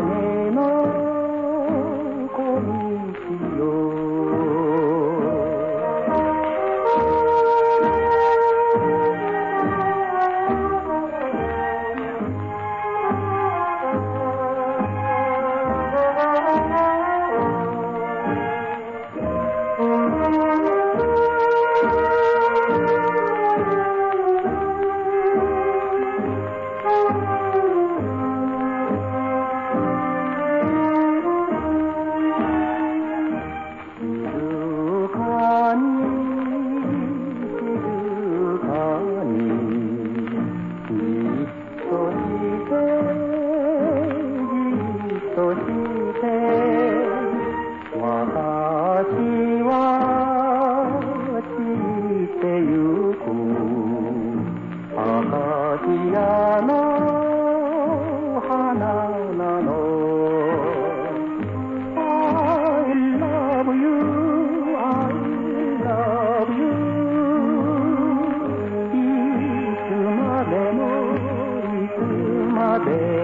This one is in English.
星 day.